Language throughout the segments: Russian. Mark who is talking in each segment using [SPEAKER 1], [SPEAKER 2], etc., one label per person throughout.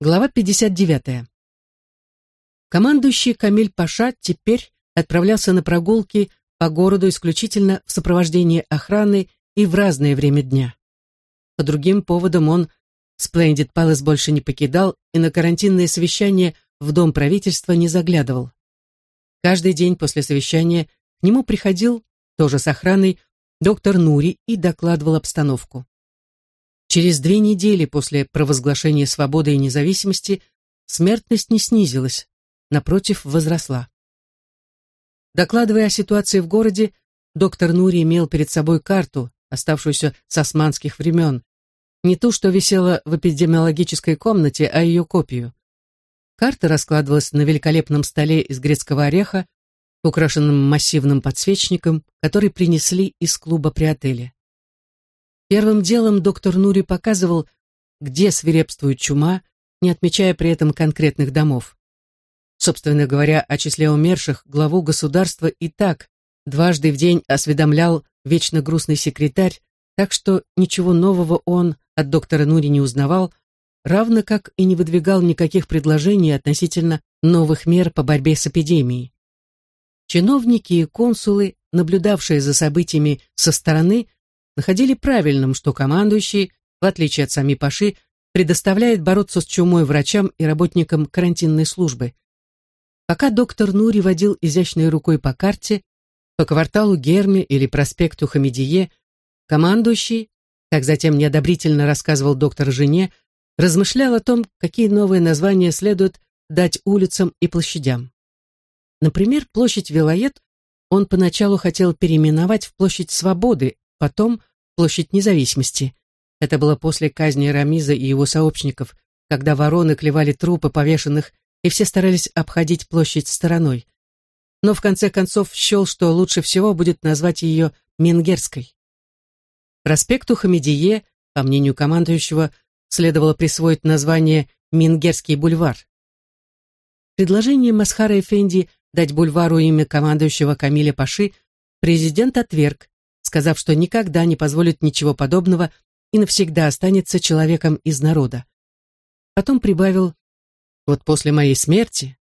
[SPEAKER 1] Глава 59. Командующий Камиль Паша теперь отправлялся на прогулки по городу исключительно в сопровождении охраны и в разное время дня. По другим поводам он Сплендид Палас больше не покидал и на карантинное совещание в Дом правительства не заглядывал. Каждый день после совещания к нему приходил, тоже с охраной, доктор Нури и докладывал обстановку. Через две недели после провозглашения свободы и независимости смертность не снизилась, напротив, возросла. Докладывая о ситуации в городе, доктор Нури имел перед собой карту, оставшуюся с османских времен, не ту, что висела в эпидемиологической комнате, а ее копию. Карта раскладывалась на великолепном столе из грецкого ореха, украшенном массивным подсвечником, который принесли из клуба при отеле. Первым делом доктор Нури показывал, где свирепствует чума, не отмечая при этом конкретных домов. Собственно говоря, о числе умерших главу государства и так дважды в день осведомлял вечно грустный секретарь, так что ничего нового он от доктора Нури не узнавал, равно как и не выдвигал никаких предложений относительно новых мер по борьбе с эпидемией. Чиновники и консулы, наблюдавшие за событиями со стороны, находили правильным, что командующий, в отличие от сами Паши, предоставляет бороться с чумой врачам и работникам карантинной службы. Пока доктор Нури водил изящной рукой по карте, по кварталу Герми или проспекту Хамидие, командующий, как затем неодобрительно рассказывал доктор жене, размышлял о том, какие новые названия следует дать улицам и площадям. Например, площадь Вилает он поначалу хотел переименовать в площадь Свободы, потом площадь независимости. Это было после казни Рамиза и его сообщников, когда вороны клевали трупы повешенных, и все старались обходить площадь стороной. Но в конце концов счел, что лучше всего будет назвать ее Менгерской. Проспекту Хамедие, по мнению командующего, следовало присвоить название Мингерский бульвар. Предложение Масхара Эфенди дать бульвару имя командующего Камиля Паши президент отверг, сказав, что никогда не позволит ничего подобного и навсегда останется человеком из народа. Потом прибавил «Вот после моей смерти...»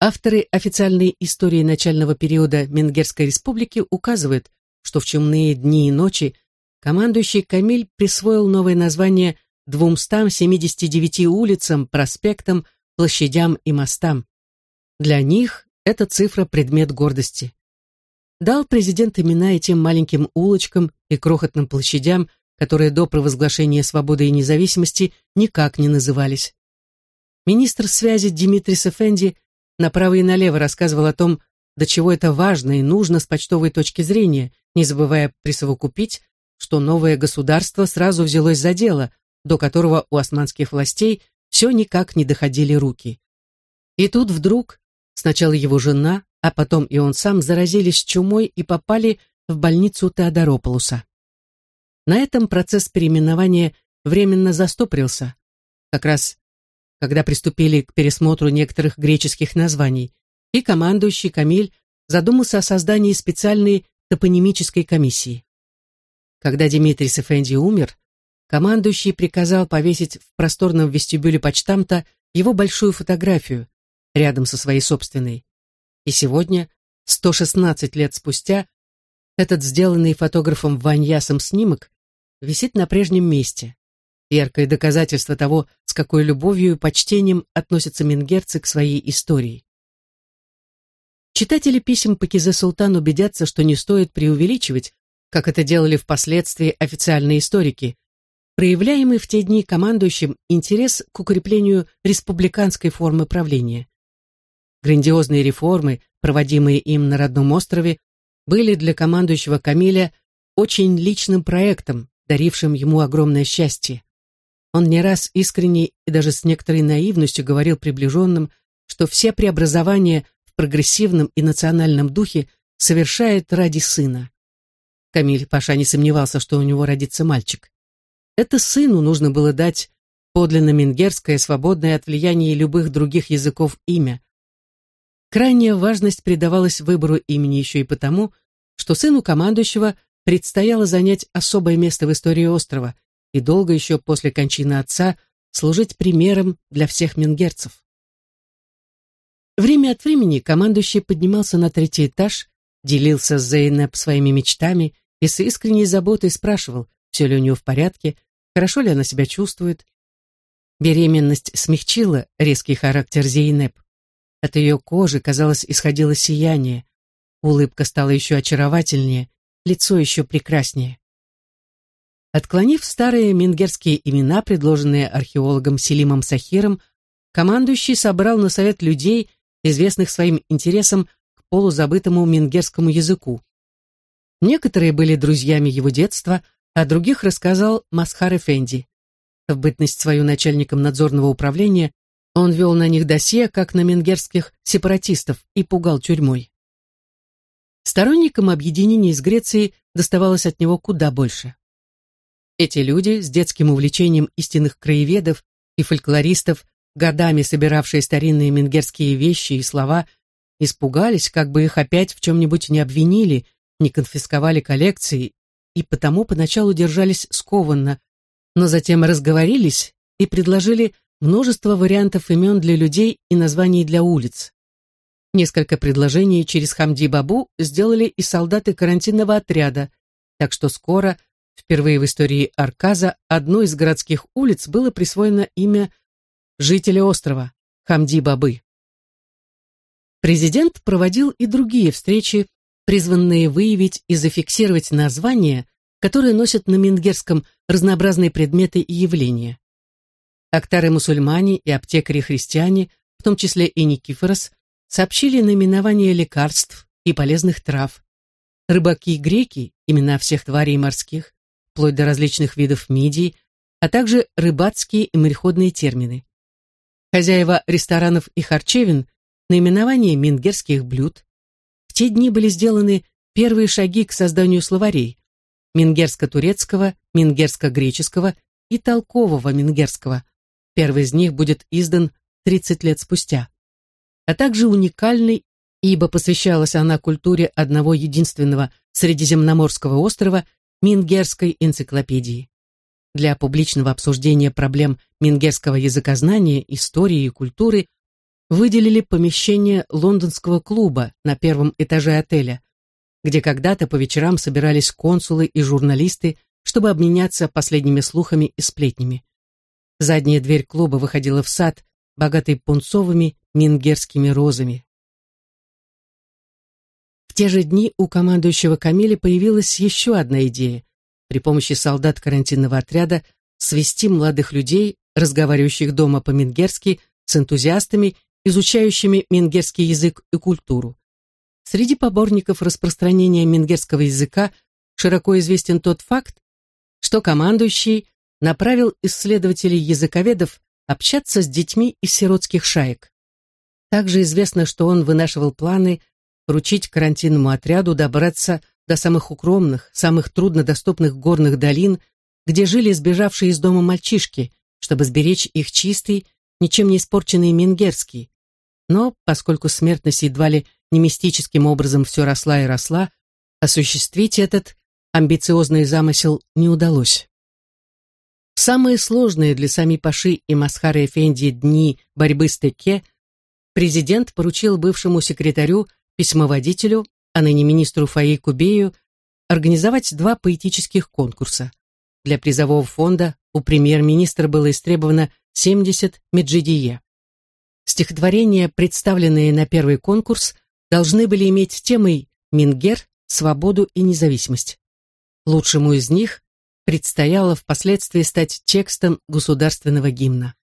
[SPEAKER 1] Авторы официальной истории начального периода Менгерской республики указывают, что в чумные дни и ночи командующий Камиль присвоил новое название 279 улицам, проспектам, площадям и мостам. Для них эта цифра предмет гордости дал президент имена и тем маленьким улочкам и крохотным площадям, которые до провозглашения свободы и независимости никак не назывались. Министр связи Димитрий Сефенди направо и налево рассказывал о том, до чего это важно и нужно с почтовой точки зрения, не забывая присовокупить, что новое государство сразу взялось за дело, до которого у османских властей все никак не доходили руки. И тут вдруг сначала его жена, а потом и он сам заразились чумой и попали в больницу Теодорополуса. На этом процесс переименования временно застопорился, как раз когда приступили к пересмотру некоторых греческих названий, и командующий Камиль задумался о создании специальной топонимической комиссии. Когда Дмитрий Сефенди умер, командующий приказал повесить в просторном вестибюле почтамта его большую фотографию рядом со своей собственной. И сегодня, 116 лет спустя, этот сделанный фотографом Ваньясом снимок висит на прежнем месте. Яркое доказательство того, с какой любовью и почтением относится Мингерцы к своей истории. Читатели писем Пакизе Султан убедятся, что не стоит преувеличивать, как это делали впоследствии официальные историки, проявляемый в те дни командующим интерес к укреплению республиканской формы правления. Грандиозные реформы, проводимые им на родном острове, были для командующего Камиля очень личным проектом, дарившим ему огромное счастье. Он не раз искренне и даже с некоторой наивностью говорил приближенным, что все преобразования в прогрессивном и национальном духе совершает ради сына. Камиль Паша не сомневался, что у него родится мальчик. Это сыну нужно было дать подлинно мингерское, свободное от влияния любых других языков имя, Крайняя важность придавалась выбору имени еще и потому, что сыну командующего предстояло занять особое место в истории острова, и долго еще после кончины отца служить примером для всех мингерцев. Время от времени командующий поднимался на третий этаж, делился с Зейнеп своими мечтами и с искренней заботой спрашивал, все ли у нее в порядке, хорошо ли она себя чувствует. Беременность смягчила резкий характер Зейнеп. От ее кожи, казалось, исходило сияние. Улыбка стала еще очаровательнее, лицо еще прекраснее. Отклонив старые мингерские имена, предложенные археологом Селимом Сахиром, командующий собрал на совет людей, известных своим интересом к полузабытому мингерскому языку. Некоторые были друзьями его детства, а других рассказал Масхар Эфенди. В бытность свою начальником надзорного управления он вел на них досье, как на мингерских сепаратистов, и пугал тюрьмой. Сторонникам объединения с Грецией доставалось от него куда больше. Эти люди с детским увлечением истинных краеведов и фольклористов, годами собиравшие старинные менгерские вещи и слова, испугались, как бы их опять в чем-нибудь не обвинили, не конфисковали коллекции, и потому поначалу держались скованно, но затем разговорились и предложили множество вариантов имен для людей и названий для улиц. Несколько предложений через Хамди Бабу сделали и солдаты карантинного отряда, так что скоро Впервые в истории Арказа одной из городских улиц было присвоено имя жителя острова Хамди Бабы. Президент проводил и другие встречи, призванные выявить и зафиксировать названия, которые носят на мингерском разнообразные предметы и явления. Актары-мусульмане и аптекари-христиане, в том числе и Никифорос, сообщили наименования лекарств и полезных трав. Рыбаки-греки, имена всех тварей морских, вплоть до различных видов мидий, а также рыбацкие и мореходные термины. Хозяева ресторанов и харчевин – наименование мингерских блюд. В те дни были сделаны первые шаги к созданию словарей – мингерско-турецкого, мингерско-греческого и толкового мингерского. Первый из них будет издан 30 лет спустя. А также уникальный, ибо посвящалась она культуре одного единственного Средиземноморского острова Мингерской энциклопедии. Для публичного обсуждения проблем мингерского языкознания, истории и культуры выделили помещение лондонского клуба на первом этаже отеля, где когда-то по вечерам собирались консулы и журналисты, чтобы обменяться последними слухами и сплетнями. Задняя дверь клуба выходила в сад, богатый пунцовыми мингерскими розами. В те же дни у командующего Камиля появилась еще одна идея при помощи солдат карантинного отряда свести молодых людей, разговаривающих дома по-мингерски, с энтузиастами, изучающими мингерский язык и культуру. Среди поборников распространения мингерского языка широко известен тот факт, что командующий направил исследователей-языковедов общаться с детьми из сиротских шаек. Также известно, что он вынашивал планы поручить карантинному отряду добраться до самых укромных, самых труднодоступных горных долин, где жили сбежавшие из дома мальчишки, чтобы сберечь их чистый, ничем не испорченный мингерский. Но, поскольку смертность едва ли не мистическим образом все росла и росла, осуществить этот амбициозный замысел не удалось. Самые сложные для сами Паши и Масхара Эфенди дни борьбы с Теке президент поручил бывшему секретарю письмоводителю, а ныне министру Фаи Кубею, организовать два поэтических конкурса. Для призового фонда у премьер-министра было истребовано 70 меджидие. Стихотворения, представленные на первый конкурс, должны были иметь темой «Мингер», «Свободу и независимость». Лучшему из них предстояло впоследствии стать текстом государственного гимна.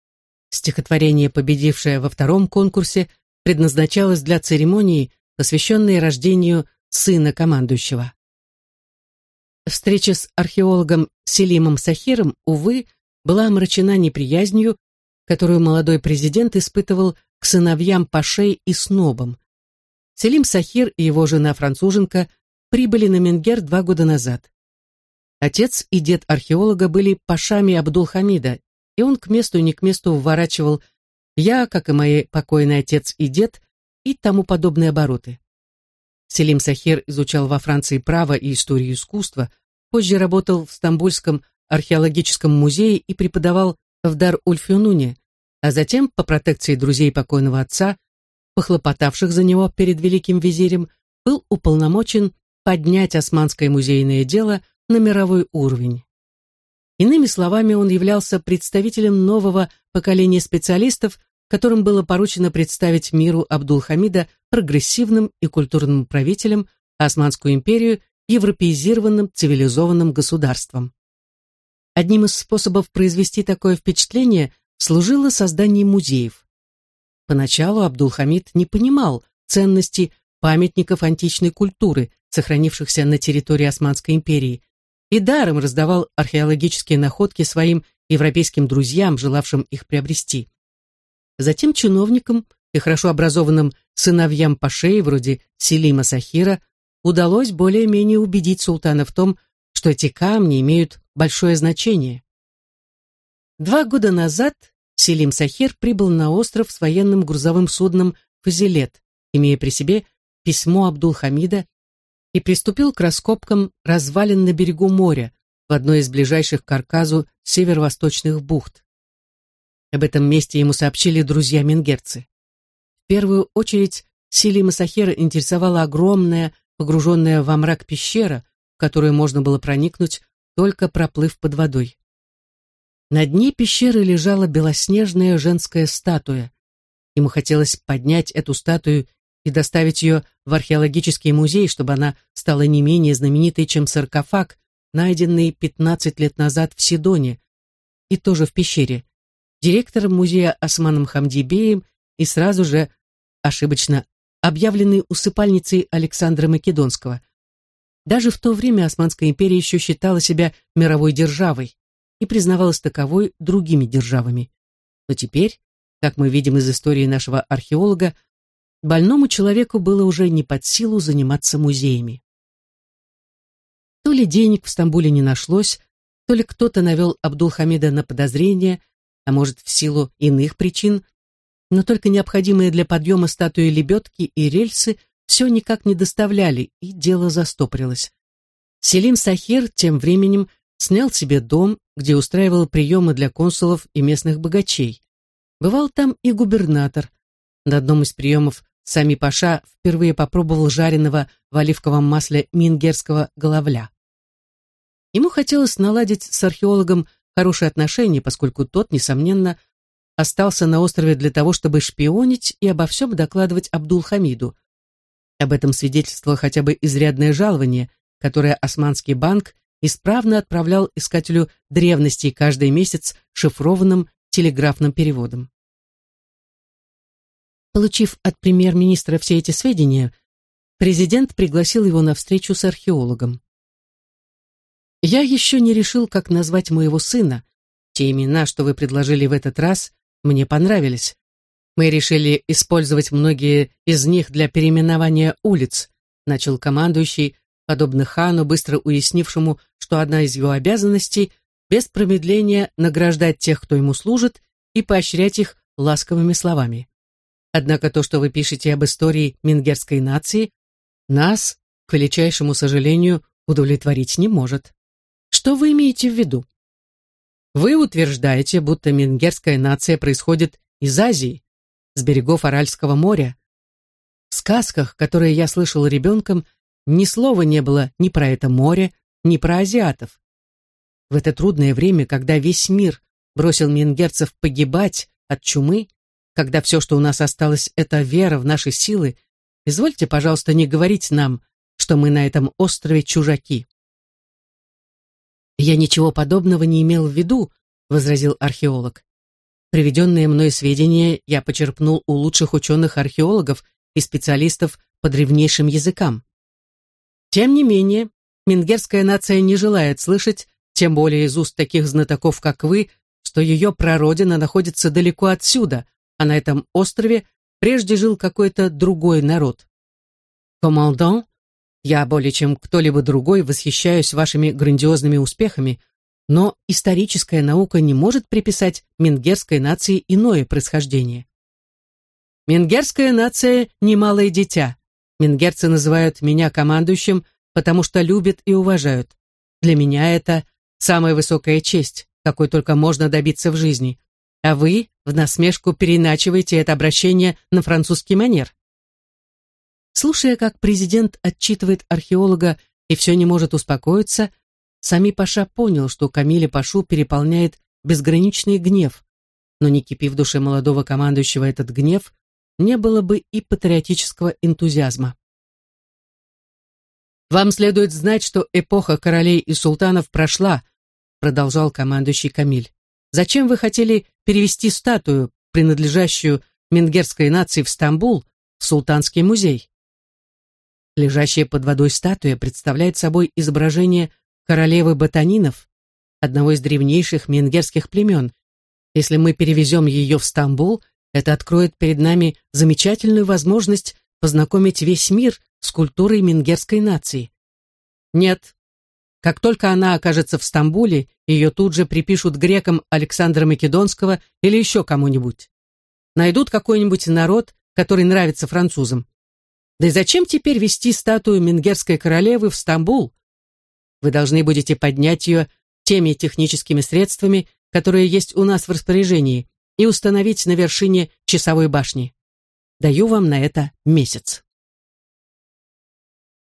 [SPEAKER 1] Стихотворение, победившее во втором конкурсе, предназначалось для церемонии, посвященный рождению сына командующего. Встреча с археологом Селимом Сахиром, увы, была омрачена неприязнью, которую молодой президент испытывал к сыновьям Пашей и снобам. Селим Сахир и его жена-француженка прибыли на Менгер два года назад. Отец и дед археолога были пашами Абдулхамида, и он к месту и не к месту вворачивал «Я, как и мои покойный отец и дед, и тому подобные обороты. Селим Сахир изучал во Франции право и историю искусства, позже работал в Стамбульском археологическом музее и преподавал в Дар-Ульфюнуне, а затем, по протекции друзей покойного отца, похлопотавших за него перед великим визирем, был уполномочен поднять османское музейное дело на мировой уровень. Иными словами, он являлся представителем нового поколения специалистов, которым было поручено представить миру Абдул-Хамида прогрессивным и культурным правителем, а Османскую империю европеизированным цивилизованным государством. Одним из способов произвести такое впечатление служило создание музеев. Поначалу Абдул-Хамид не понимал ценности памятников античной культуры, сохранившихся на территории Османской империи, и даром раздавал археологические находки своим европейским друзьям, желавшим их приобрести. Затем чиновникам и хорошо образованным сыновьям Пашей, вроде Селима Сахира, удалось более-менее убедить султана в том, что эти камни имеют большое значение. Два года назад Селим Сахир прибыл на остров с военным грузовым судном «Фазилет», имея при себе письмо Абдул-Хамида и приступил к раскопкам развалин на берегу моря в одной из ближайших к Арказу северо-восточных бухт. Об этом месте ему сообщили друзья менгерцы. В первую очередь Силима Сахера интересовала огромная, погруженная во мрак пещера, в которую можно было проникнуть, только проплыв под водой. На дне пещеры лежала белоснежная женская статуя. Ему хотелось поднять эту статую и доставить ее в археологический музей, чтобы она стала не менее знаменитой, чем саркофаг, найденный 15 лет назад в Сидоне, и тоже в пещере, директором музея Османом Хамдибеем и сразу же, ошибочно, объявленный усыпальницей Александра Македонского. Даже в то время Османская империя еще считала себя мировой державой и признавалась таковой другими державами. Но теперь, как мы видим из истории нашего археолога, больному человеку было уже не под силу заниматься музеями. То ли денег в Стамбуле не нашлось, то ли кто-то навел Абдулхамида на подозрение, а может, в силу иных причин, но только необходимые для подъема статуи лебедки и рельсы все никак не доставляли, и дело застопорилось. Селим Сахир тем временем снял себе дом, где устраивал приемы для консулов и местных богачей. Бывал там и губернатор. На одном из приемов Сами Паша впервые попробовал жареного в оливковом масле мингерского головля. Ему хотелось наладить с археологом хорошие отношения, поскольку тот, несомненно, остался на острове для того, чтобы шпионить и обо всем докладывать Абдул-Хамиду. Об этом свидетельствовало хотя бы изрядное жалование, которое Османский банк исправно отправлял искателю древностей каждый месяц шифрованным телеграфным переводом. Получив от премьер-министра все эти сведения, президент пригласил его на встречу с археологом. «Я еще не решил, как назвать моего сына. Те имена, что вы предложили в этот раз, мне понравились. Мы решили использовать многие из них для переименования улиц», начал командующий, подобно хану, быстро уяснившему, что одна из его обязанностей без промедления награждать тех, кто ему служит, и поощрять их ласковыми словами. Однако то, что вы пишете об истории мингерской нации, нас, к величайшему сожалению, удовлетворить не может. Что вы имеете в виду? Вы утверждаете, будто мингерская нация происходит из Азии, с берегов Аральского моря. В сказках, которые я слышал ребенком, ни слова не было ни про это море, ни про азиатов. В это трудное время, когда весь мир бросил мингерцев погибать от чумы, когда все, что у нас осталось, это вера в наши силы, извольте, пожалуйста, не говорить нам, что мы на этом острове чужаки. Я ничего подобного не имел в виду, возразил археолог. Приведенные мной сведения я почерпнул у лучших ученых-археологов и специалистов по древнейшим языкам. Тем не менее, мингерская нация не желает слышать, тем более из уст таких знатоков, как вы, что ее прародина находится далеко отсюда, а на этом острове прежде жил какой-то другой народ. Командан, я более чем кто-либо другой восхищаюсь вашими грандиозными успехами, но историческая наука не может приписать мингерской нации иное происхождение. Мингерская нация – немалое дитя. Мингерцы называют меня командующим, потому что любят и уважают. Для меня это самая высокая честь, какой только можно добиться в жизни, а вы в насмешку переначиваете это обращение на французский манер. Слушая, как президент отчитывает археолога и все не может успокоиться, Сами Паша понял, что Камиля Пашу переполняет безграничный гнев, но не кипи в душе молодого командующего этот гнев, не было бы и патриотического энтузиазма. «Вам следует знать, что эпоха королей и султанов прошла», продолжал командующий Камиль. «Зачем вы хотели перевести статую, принадлежащую менгерской нации в Стамбул, в Султанский музей?» Лежащая под водой статуя представляет собой изображение королевы Батанинов, одного из древнейших менгерских племен. Если мы перевезем ее в Стамбул, это откроет перед нами замечательную возможность познакомить весь мир с культурой менгерской нации. Нет. Как только она окажется в Стамбуле, ее тут же припишут грекам Александра Македонского или еще кому-нибудь. Найдут какой-нибудь народ, который нравится французам. Да и зачем теперь вести статую менгерской королевы в Стамбул? Вы должны будете поднять ее теми техническими средствами, которые есть у нас в распоряжении, и установить на вершине часовой башни. Даю вам на это месяц.